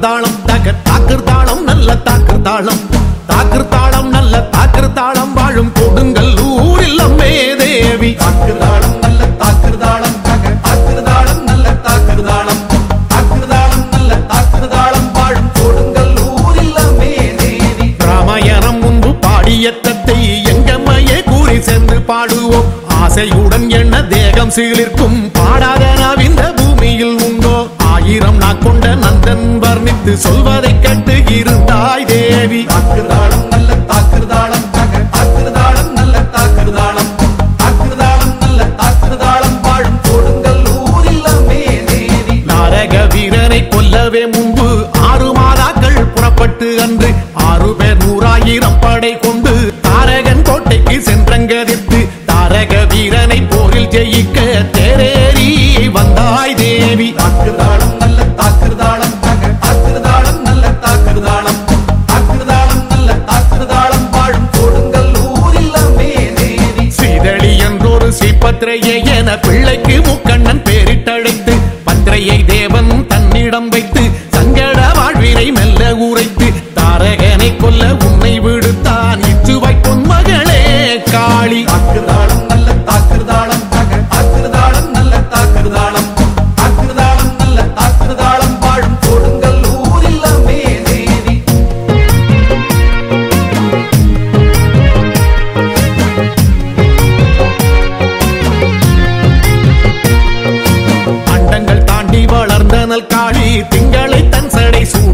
தாக்கர் தாளம் தக தாக்கர் தாளம் நல்ல தாக்கர் தாளம் தாக்கர் தாளம் நல்ல தாக்கர் தாளம் வாழும் கொடுங்கள் ஊரில் அம்மே தேவி. தாக்கர் தாளம் நல்ல தாக்கர் தாளம் தக தாக்கர் நல்ல தாக்கர் தாளம் நல்ல தாக்கர் வாழும் கொடுங்கள் ஊரில் அம்மே தேவி. ராமாயணம் முன்பு பாடியத்தத்தை எங்கம்மையே கூறி சென்று பாடுவோம். ஆசையுடன் என்ன தேகம் சீலிருக்கும் வர்ணித்து சொல்வதை கேட்டு இருந்தாய் தேவி. தாக்குதாளம் நல்ல தாக்குதாளம் தக தாக்குதாளம் நல்ல தாக்குதாளம். தாக்குதாளம் நல்ல தாக்குதாளம். வாழும் கொடுங்கல் ஊரில்லமே தேவி. நாரக வீரனை கொல்லவே முன்பு என்றொரு என பிள்ளைக்கு முக்கண்ணன் பேரிட்டழைத்து பத்ரையை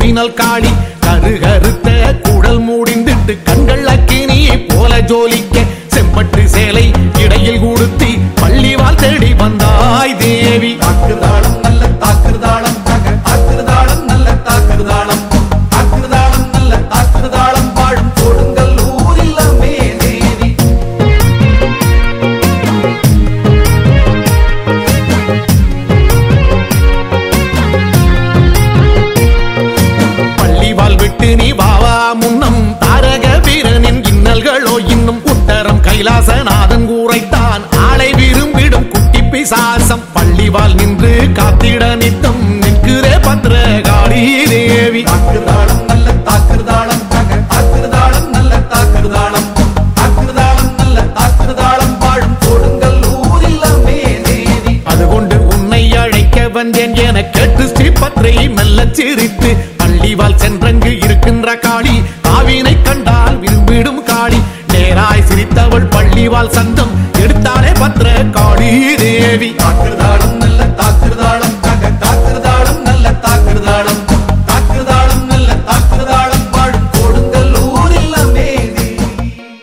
சடை காளி கருகருத்த குடல் மூடிந்துட்டு கண்கள் அக்கினியை போல ஜோலிக்க. செம்பட்டு சேல நீ வாவா முன்னம் தாரக வீரனின் இன்னல்களோ இன்னும் உத்தரம் கைலாசநாதன் கூரைத்தான். ஆளை விரும்பிடும் குட்டி பிசாசம் பள்ளிவால் நின்று காத்திட நித்தம். நிற்கிறே பத்ரகாளி தேவி தாக்குதாளம் நல்ல தாக்குதாளம் தக தாக்குதாளம் நல்ல தாக்குதாளம். தாக்குதாளம் நல்ல தாக்குதாளம். வாழும் கொடுங்கல் ஊரில்லமே தேவி. அதுகொண்டு உன்னை அழைக்க வந்தேன் என கேட்டு ஸ்ரீபத்ரை மெல்லச் சிரித்து பள்ளிவால் சென்றங்கு நின்ற காளி ஆவினை கண்டால் விரும்பிடும் காளி நேராய் சிரித்தவள் பள்ளிவால் சந்தம். எடுத்தாலே பத்திர காளி தேவி.